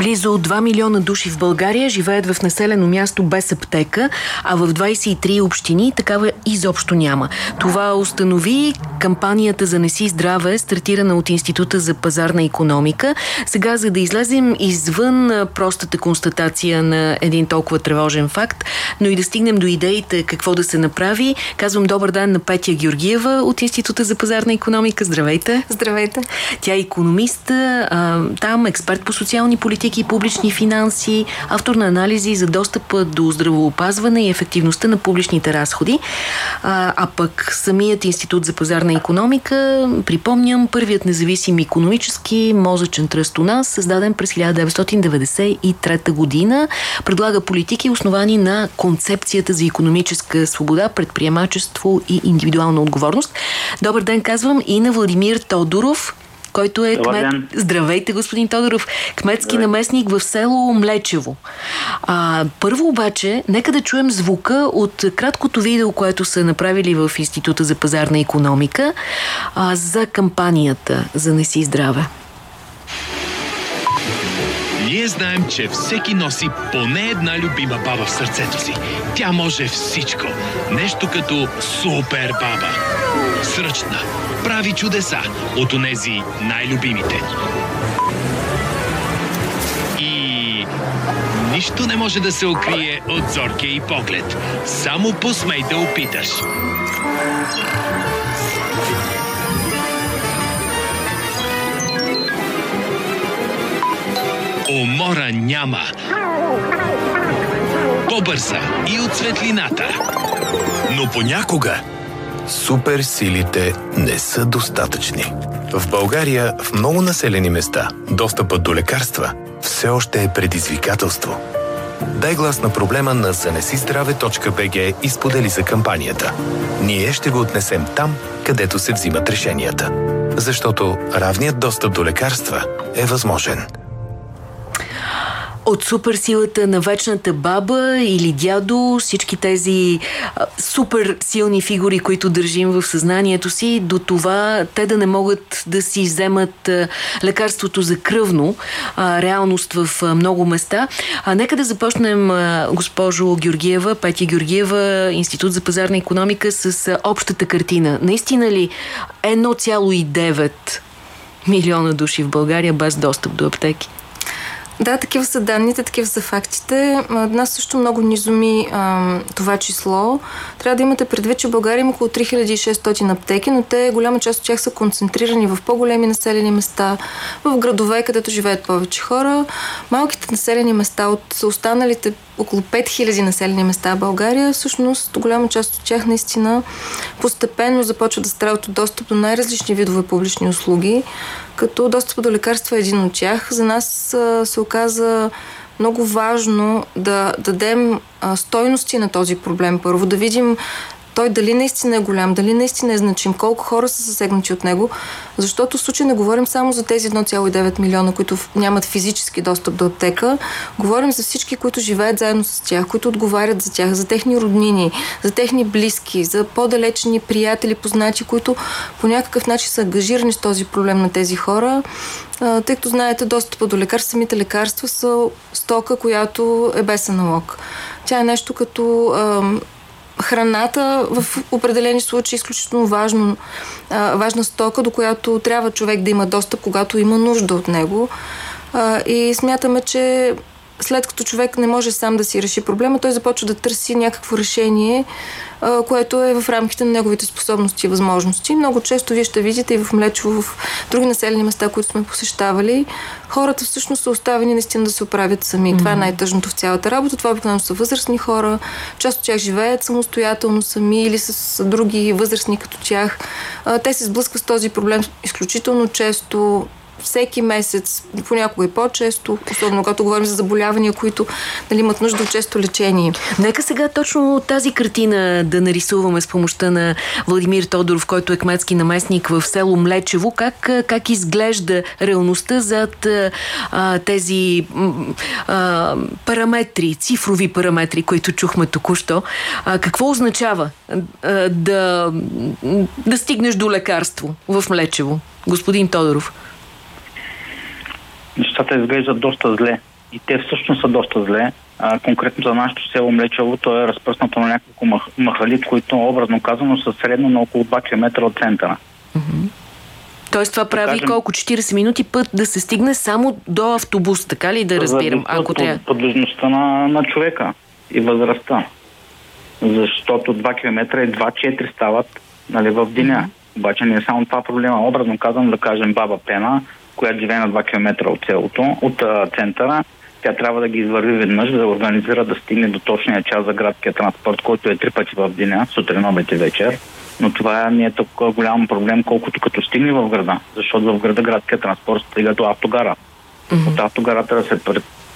Близо 2 милиона души в България живеят в населено място без аптека, а в 23 общини такава изобщо няма. Това установи кампанията за Неси здраве, стартирана от Института за пазарна економика. Сега, за да излезем извън простата констатация на един толкова тревожен факт, но и да стигнем до идеите какво да се направи, казвам добър ден на Петя Георгиева от Института за пазарна економика. Здравейте! Здравейте! Тя е економист, там експерт по социални политики и публични финанси, автор на анализи за достъп до здравоопазване и ефективността на публичните разходи. А, а пък самият Институт за пазарна економика, припомням, първият независим економически мозъчен тръст у нас, създаден през 1993 година, предлага политики, основани на концепцията за економическа свобода, предприемачество и индивидуална отговорност. Добър ден, казвам и на Владимир Тодоров, който е кмет... Здравейте, господин Тодоров. Кметски Здравейте. наместник в село Млечево. А, първо обаче, нека да чуем звука от краткото видео, което са направили в Института за пазарна економика а, за кампанията за Не си здраве. Ние знаем, че всеки носи поне една любима баба в сърцето си. Тя може всичко. Нещо като супер баба. Сръчна, прави чудеса от онези най-любимите. И нищо не може да се укрие от зоркия и поглед. Само посмей да опиташ. Умора няма. По-бърза и от светлината. Но понякога суперсилите не са достатъчни. В България, в много населени места, достъпът до лекарства все още е предизвикателство. Дай глас на проблема на занесиздраве.бг и сподели за кампанията. Ние ще го отнесем там, където се взимат решенията. Защото равният достъп до лекарства е възможен – от суперсилата на вечната баба или дядо, всички тези а, супер силни фигури, които държим в съзнанието си, до това те да не могат да си вземат лекарството за кръвно, а, реалност в много места. А, нека да започнем, госпожо Георгиева, Петя Георгиева, Институт за пазарна економика, с общата картина. Наистина ли 1,9 милиона души в България без достъп до аптеки? Да, такива са данните, такива са фактите. Нас също много ни изуми а, това число. Трябва да имате предвид, че България има около 3600 аптеки, но те, голяма част от тях са концентрирани в по-големи населени места, в градове, където живеят повече хора. Малките населени места от останалите около 5000 населени места в България, всъщност голяма част от тях наистина постепенно започват да страдат от достъп до най-различни видове публични услуги, като достъп до лекарства е един от тях. За нас се оказа много важно да дадем стойности на този проблем. Първо да видим той дали наистина е голям, дали наистина е значим, колко хора са засегнати от него, защото в случай не говорим само за тези 1,9 милиона, които нямат физически достъп до аптека, говорим за всички, които живеят заедно с тях, които отговарят за тях, за техни роднини, за техни близки, за по-далечни приятели, познати, които по някакъв начин са ангажирани с този проблем на тези хора тъй като знаете, достъпа до лекарства, самите лекарства са стока, която е без аналог. Тя е нещо като храната в определени случаи е изключително важно, а, важна стока, до която трябва човек да има достъп, когато има нужда от него. А, и смятаме, че след като човек не може сам да си реши проблема, той започва да търси някакво решение, което е в рамките на неговите способности и възможности. Много често вие ще видите и в Млечево, в други населени места, които сме посещавали, хората всъщност са оставени наистина да се оправят сами. Mm-hmm. Това е най-тъжното в цялата работа. Това обикновено са възрастни хора. Част от тях живеят самостоятелно сами или с други възрастни като тях. Те се сблъскват с този проблем изключително често всеки месец, понякога и по-често, особено когато говорим за заболявания, които нали, имат нужда от често лечение. Нека сега точно тази картина да нарисуваме с помощта на Владимир Тодоров, който е кметски наместник в село Млечево. Как, как изглежда реалността зад а, тези а, параметри, цифрови параметри, които чухме току-що? какво означава а, да, да стигнеш до лекарство в Млечево? Господин Тодоров. Нещата изглеждат доста зле. И те всъщност са доста зле. А, конкретно за нашето село Млечево, то е разпръснато на няколко мах, махали, които образно казано са средно на около 2 км от центъра. Тоест това прави кажем, колко? 40 минути път да се стигне само до автобус, така ли да разбирам? Ако тя... Подвижността на, на човека и възрастта. Защото 2 км и 2-4 стават нали, в деня. Mm-hmm. Обаче не е само това проблема. Образно казвам да кажем баба Пена, която живее на 2 км от селото, от центъра, тя трябва да ги извърви веднъж, да организира да стигне до точния час за градския транспорт, който е три пъти в деня, сутрин, обед и вечер. Но това не е толкова голям проблем, колкото като стигне в града. Защото в града градския транспорт стига до автогара. Mm-hmm. От автогарата да се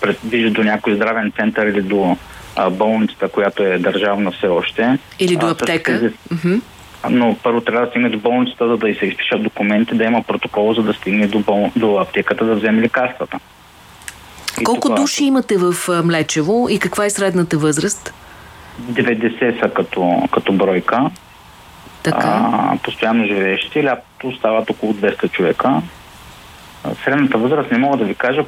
предвижда до някой здравен център или до а, болницата, която е държавна все още. Или до аптека. А, mm-hmm но първо трябва да стигне до болницата, за да и се изпишат документи, да има протокол, за да стигне до, бол... до аптеката да вземе лекарствата. И Колко това... души имате в Млечево и каква е средната възраст? 90 са като, като бройка. Така. А, постоянно живеещи. Лятото остават около 200 човека. Средната възраст не мога да ви кажа.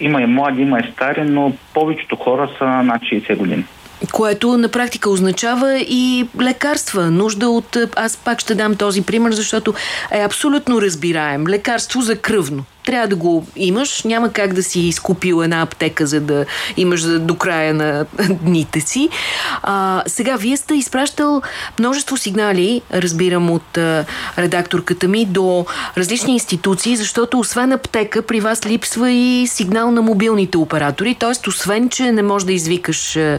Има и млади, има и стари, но повечето хора са над 60 години. Което на практика означава и лекарства. Нужда от... Аз пак ще дам този пример, защото е абсолютно разбираем. Лекарство за кръвно трябва да го имаш. Няма как да си изкупил една аптека, за да имаш до края на дните си. А, сега, вие сте изпращал множество сигнали, разбирам от а, редакторката ми, до различни институции, защото освен аптека, при вас липсва и сигнал на мобилните оператори, т.е. освен, че не можеш да извикаш а,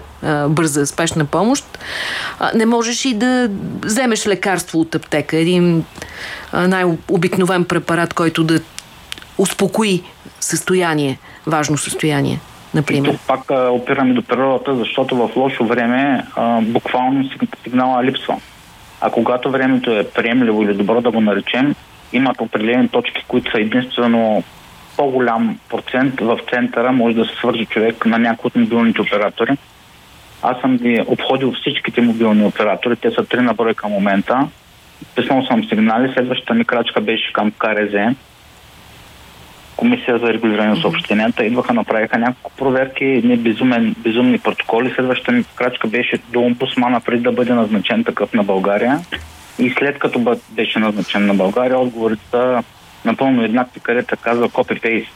бърза спешна помощ, а, не можеш и да вземеш лекарство от аптека. Един най-обикновен препарат, който да успокои състояние, важно състояние, например? И тук пак а, опираме до природата, защото в лошо време а, буквално сигнала липсва. А когато времето е приемливо или добро да го наречем, имат определени точки, които са единствено по-голям процент в центъра може да се свържи човек на някои от мобилните оператори. Аз съм ги обходил всичките мобилни оператори, те са три на брой към момента. Писал съм сигнали, следващата ми крачка беше към КРЗ, Комисия за регулиране на съобщенията идваха, направиха няколко проверки, едни безумен, безумни протоколи. Следващата ми крачка беше до омбусмана преди да бъде назначен такъв на България. И след като беше назначен на България, отговорите са напълно еднакви, където казва копи-пейст.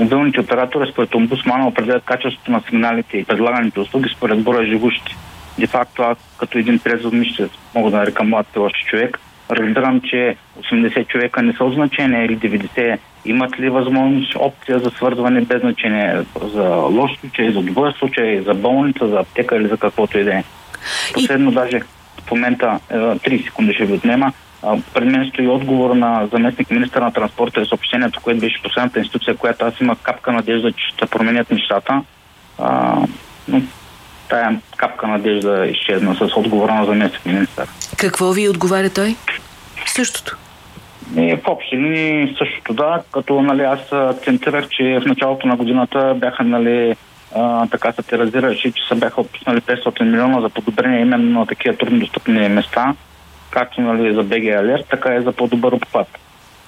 Мобилните оператори според омбусмана определят качеството на сигналите и предлаганите услуги според броя живущи. Де факто аз като един трезвен мисля, мога да нарека млад още човек, разбирам, че 80 човека не са от значение или 90 имат ли възможност опция за свързване без значение за лош случай, за добър случай, за болница, за аптека или за каквото и да е. Последно и... даже в момента 3 е, секунди ще ви отнема. Пред мен стои отговор на заместник министър на транспорта и съобщението, което беше последната институция, която аз имах капка надежда, че ще променят нещата. А, но тая капка надежда изчезна с отговора на заместник министър. Какво ви отговаря той? Същото. И в общи линии същото да, като нали, аз акцентирах, че в началото на годината бяха нали, а, така се теразираше, че са бяха отпуснали 500 милиона за подобрение именно на такива трудно достъпни места, както нали, за БГ Алерт, така и за по-добър обхват.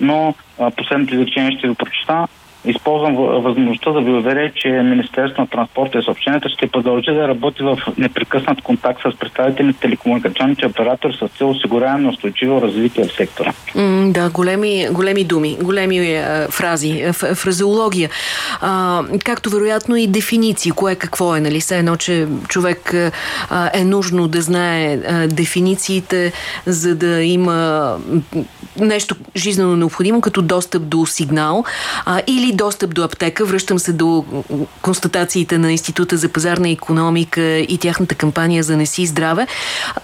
Но а, последното изречение ще ви прочита. Използвам възможността да ви уверя, че Министерството на транспорта и съобщенията ще продължи да работи в непрекъснат контакт с представители на телекомуникационните оператори с цел осигуряване на устойчиво развитие в сектора. Да, големи, големи думи, големи е, фрази, фразеология. А, както вероятно и дефиниции, кое какво е, нали? Все едно, че човек а, е нужно да знае а, дефинициите, за да има нещо жизненно необходимо, като достъп до сигнал а, или достъп до аптека. Връщам се до констатациите на Института за пазарна економика и тяхната кампания за не си здраве.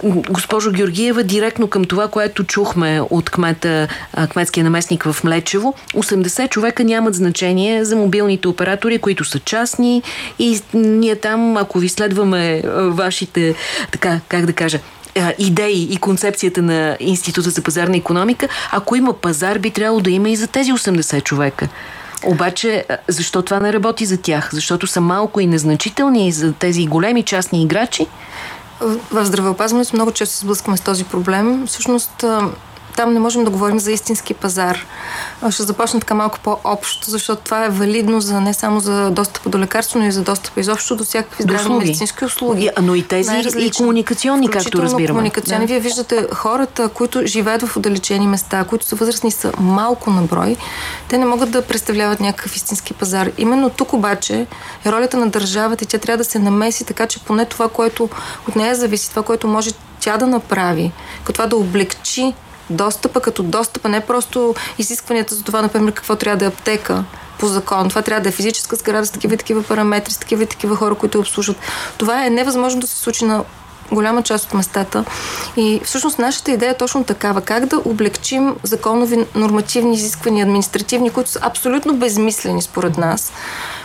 Госпожо Георгиева, директно към това, което чухме от кмета, кметския наместник в Млечево, 80 човека нямат значение за мобилните оператори, които са частни и ние там, ако ви следваме вашите, така, как да кажа, идеи и концепцията на Института за пазарна економика, ако има пазар, би трябвало да има и за тези 80 човека. Обаче, защо това не работи за тях? Защото са малко и незначителни за тези големи частни играчи? В здравеопазването много често се сблъскваме с този проблем. Всъщност, там не можем да говорим за истински пазар. Ще започна така малко по-общо, защото това е валидно за не само за достъпа до лекарство, но и за достъпа изобщо до всякакви здравни медицински услуги. Но и тези и комуникационни, както разбираме. комуникационни. Да. Вие виждате хората, които живеят в отдалечени места, които са възрастни са малко на брой, те не могат да представляват някакъв истински пазар. Именно тук обаче е ролята на държавата и тя трябва да се намеси така, че поне това, което от нея зависи, това, което може тя да направи, като това да облегчи достъпа като достъпа, не просто изискванията за това, например, какво трябва да е аптека по закон. Това трябва да е физическа сграда с такива такива параметри, с такива такива хора, които обслужват. Това е невъзможно да се случи на голяма част от местата. И всъщност нашата идея е точно такава. Как да облегчим законови нормативни изисквания, административни, които са абсолютно безмислени според нас,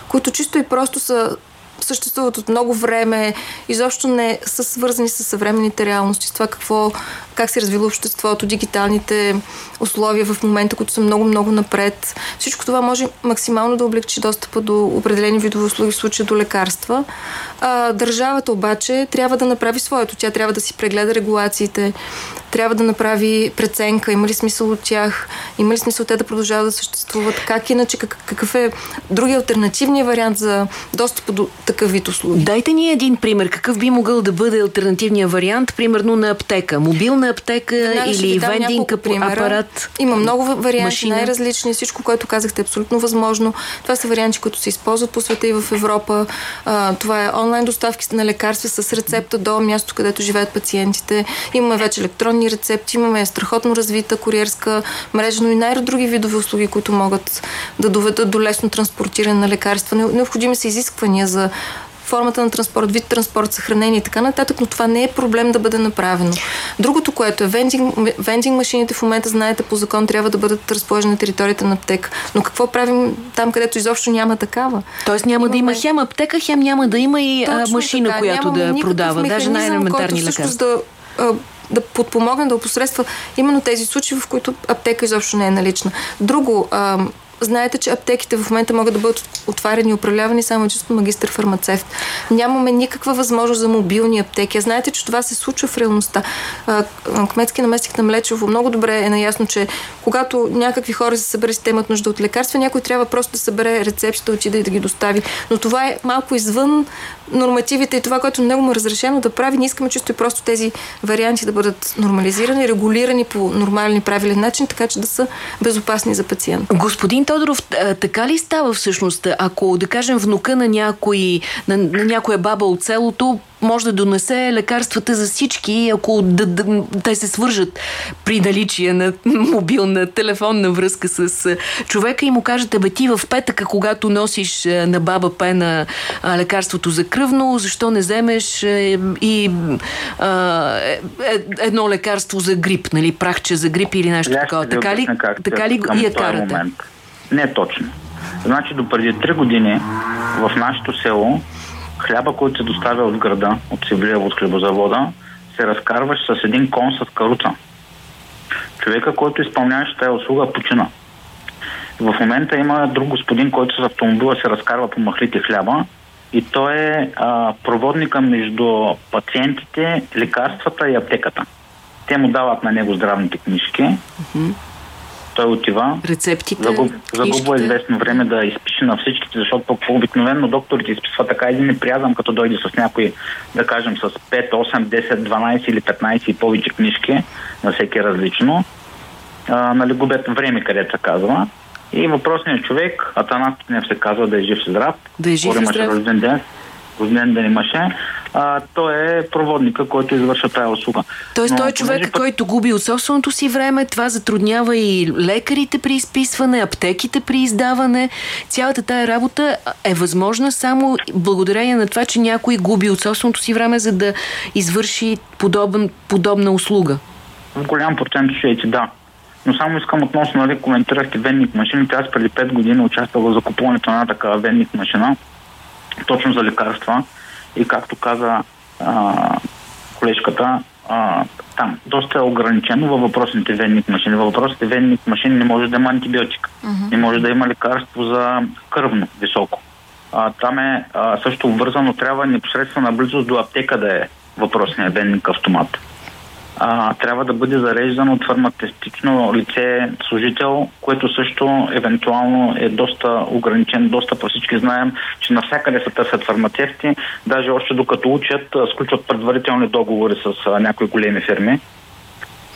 които чисто и просто са съществуват от много време, изобщо не са свързани с съвременните реалности, с това какво, как се развива обществото, дигиталните условия в момента, които са много-много напред. Всичко това може максимално да облегчи достъпа до определени видове услуги, в случая до лекарства. А, държавата обаче трябва да направи своето. Тя трябва да си прегледа регулациите, трябва да направи преценка, има ли смисъл от тях, има ли смисъл те да продължават да съществуват, как иначе, как, какъв е други альтернативният вариант за достъп до такъв вид услуги. Дайте ни един пример. Какъв би могъл да бъде альтернативният вариант, примерно на аптека? Мобилна аптека Веднага или вендинг апарат? Има много варианти, машина. най-различни. Всичко, което казахте е абсолютно възможно. Това са варианти, които се използват по света и в Европа. Това е онлайн доставки на лекарства с рецепта до място, където живеят пациентите. Имаме вече електронни рецепти, имаме страхотно развита куриерска мрежа, но и най-други видове услуги, които могат да доведат до лесно транспортиране на лекарства. Необходими са изисквания за формата на транспорт, вид транспорт, съхранение и така нататък, но това не е проблем да бъде направено. Другото, което е вендинг, вендинг машините в момента, знаете, по закон трябва да бъдат разположени на територията на аптека. Но какво правим там, където изобщо няма такава? Тоест няма Имаме... да има хем аптека, хем няма да има и Точно машина, така. която Нямаме да продава, даже най-елементарни лекарства. Да, да подпомогне, да опосредства именно тези случаи, в които аптека изобщо не е налична. Друго, Знаете, че аптеките в момента могат да бъдат отварени и управлявани само чисто магистър фармацевт. Нямаме никаква възможност за мобилни аптеки. Знаете, че това се случва в реалността. Кметски наместник на Млечево много добре е наясно, че когато някакви хора се съберат и те имат нужда от лекарства, някой трябва просто да събере рецепт, да отиде и да ги достави. Но това е малко извън нормативите и това, което него му е разрешено да прави. Ние искаме чисто и просто тези варианти да бъдат нормализирани, регулирани по нормален и правилен начин, така че да са безопасни за пациента. Господин Тодоров, така ли става всъщност? Ако, да кажем, внука на, някой, на, на някоя баба от селото може да донесе лекарствата за всички, ако да, да, те се свържат при наличие на мобилна телефонна връзка с човека и му кажете, бе ти в петъка, когато носиш на баба Пена лекарството за кръвно, защо не вземеш и а, е, е, едно лекарство за грип, нали, прахче за грип или нещо такова. Така ли, така ли я карате? Момент. Не точно. Значи до преди 3 години в нашето село хляба, който се доставя от града, от Севлиево, от хлебозавода, се разкарваше с един кон с каруца. Човека, който изпълняваше тази услуга, почина. В момента има друг господин, който с автомобила се разкарва по махлите хляба и той е а, проводника между пациентите, лекарствата и аптеката. Те му дават на него здравните книжки. Mm-hmm той отива. Рецептите. Загуб, загубва известно време да изпише на всичките, защото пък обикновено докторите изписва така един неприязъм, като дойде с някой, да кажем, с 5, 8, 10, 12 или 15 и повече книжки, на всеки различно. А, нали, губят време, където се казва. И въпросният човек, Атанас не се казва да е жив и здрав. Да е жив и здрав. ден рожден ден имаше, а, той е проводника, който извършва тази услуга. Тоест Но, той е човек, път... който губи от собственото си време, това затруднява и лекарите при изписване, аптеките при издаване. Цялата тая работа е възможна само благодарение на това, че някой губи от собственото си време, за да извърши подобен, подобна услуга. В голям процент случаите да. Но само искам относно, нали, коментирахте венник машините. Аз преди 5 години участвах в закупуването на такава венник машина точно за лекарства. И както каза а, колежката, а, там доста е ограничено във въпросните венник машини. Във въпросните венник машини не може да има антибиотик. Uh-huh. Не може да има лекарство за кръвно високо. А, там е а, също обвързано, трябва непосредствена близост до аптека да е въпросния венник автомат. А, трябва да бъде зареждан от фармацевтично лице служител, което също евентуално е доста ограничен достъп. Всички знаем, че навсякъде се търсят фармацевти, даже още докато учат, сключват предварителни договори с а, някои големи фирми.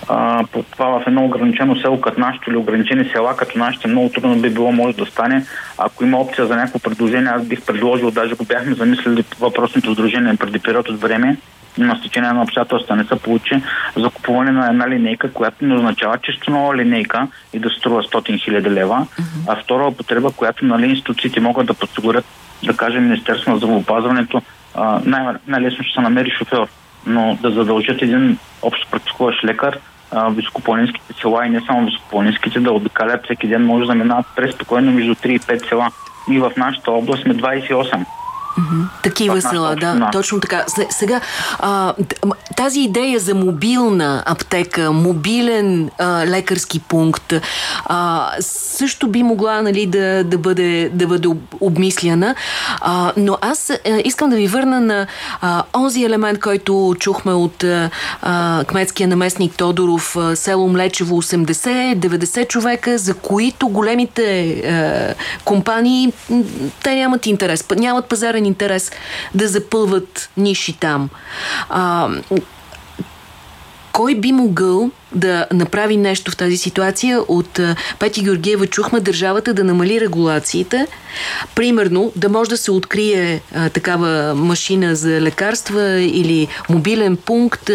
А, това в едно ограничено село като нашето или ограничени села като нашите много трудно би било може да стане. Ако има опция за някакво предложение, аз бих предложил, даже го бяхме замислили въпросното сдружение преди период от време, на стечение на обстоятелства не се получи за купуване на една линейка, която не означава чисто нова линейка и да струва 100 хиляди лева, uh-huh. а втора употреба, която нали, институциите могат да подсигурят, да кажем Министерство на здравеопазването, най- най-лесно ще се намери шофьор, но да задължат един общо практикуващ лекар високопланинските села и не само високопланинските да обикалят всеки ден, може да минават през спокойно между 3 и 5 села. Ние в нашата област сме 28. Такива села, да, да, точно така. Сега, а, тази идея за мобилна аптека, мобилен а, лекарски пункт, а, също би могла нали, да, да, бъде, да бъде обмисляна. А, но аз а, искам да ви върна на а, онзи елемент, който чухме от а, кметския наместник Тодоров, а, село Млечево 80-90 човека, за които големите а, компании те нямат интерес, нямат пазарен интерес да запълват ниши там. А, кой би могъл да направи нещо в тази ситуация? От Пети Георгиева чухме държавата да намали регулациите. Примерно да може да се открие а, такава машина за лекарства или мобилен пункт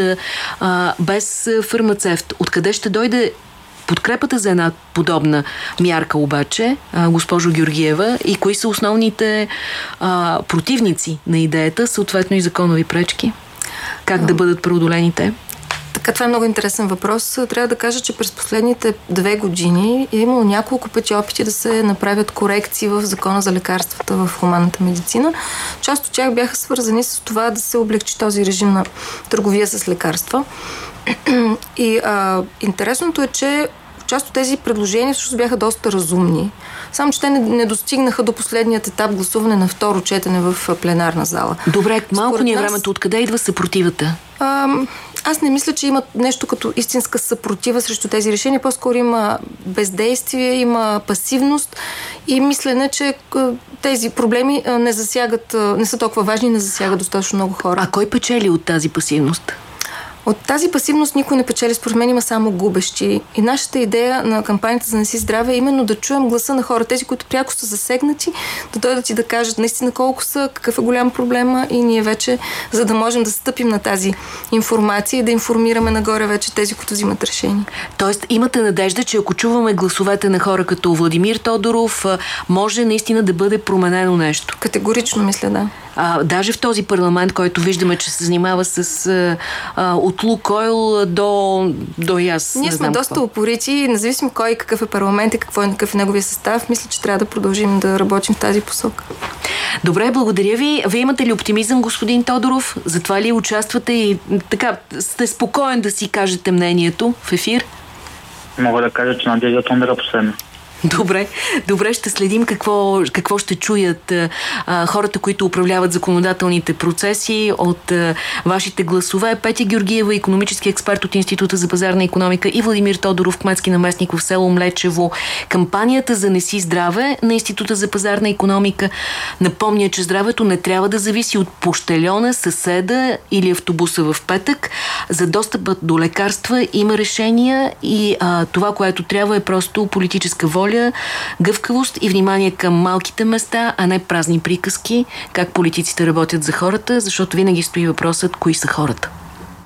а, без фармацевт. Откъде ще дойде подкрепата за една подобна мярка обаче, госпожо Георгиева, и кои са основните а, противници на идеята, съответно и законови пречки? Как да бъдат преодолени те? Така, това е много интересен въпрос. Трябва да кажа, че през последните две години е имало няколко пъти опити да се направят корекции в закона за лекарствата в хуманната медицина. Част от тях бяха свързани с това да се облегчи този режим на търговия с лекарства. И а, интересното е, че част от тези предложения всъщност бяха доста разумни. Само, че те не, не достигнаха до последният етап гласуване на второ четене в пленарна зала. Добре, малко Според ни е нас... времето. Откъде идва съпротивата? А, аз не мисля, че има нещо като истинска съпротива срещу тези решения. По-скоро има бездействие, има пасивност и мислене, че тези проблеми не засягат, не са толкова важни и не засягат достатъчно много хора. А кой печели от тази пасивност? От тази пасивност никой не печели, според мен има само губещи. И нашата идея на кампанията за Неси здраве е именно да чуем гласа на хора, тези, които пряко са засегнати, да дойдат и да кажат наистина колко са, какъв е голям проблема и ние вече, за да можем да стъпим на тази информация и да информираме нагоре вече тези, които взимат решение. Тоест имате надежда, че ако чуваме гласовете на хора като Владимир Тодоров, може наистина да бъде променено нещо? Категорично мисля, да. А, даже в този парламент, който виждаме, че се занимава с а, от Лукойл до, до аз. Ние сме доста какво. упорити, независимо кой какъв е парламент и какво е, какъв е неговия състав, мисля, че трябва да продължим да работим в тази посока. Добре, благодаря ви. Вие имате ли оптимизъм, господин Тодоров? Затова ли участвате и така сте спокоен да си кажете мнението в ефир? Мога да кажа, че надеждата умира последно. Добре, добре, ще следим какво, какво ще чуят а, хората, които управляват законодателните процеси от а, вашите гласове. Петя Георгиева, економически експерт от Института за пазарна економика и Владимир Тодоров, кметски наместник в село Млечево. Кампанията за Неси здраве на Института за пазарна економика напомня, че здравето не трябва да зависи от пощелена, съседа или автобуса в петък. За достъпът до лекарства има решения и а, това, което трябва е просто политическа воля воля, гъвкавост и внимание към малките места, а не празни приказки, как политиците работят за хората, защото винаги стои въпросът кои са хората.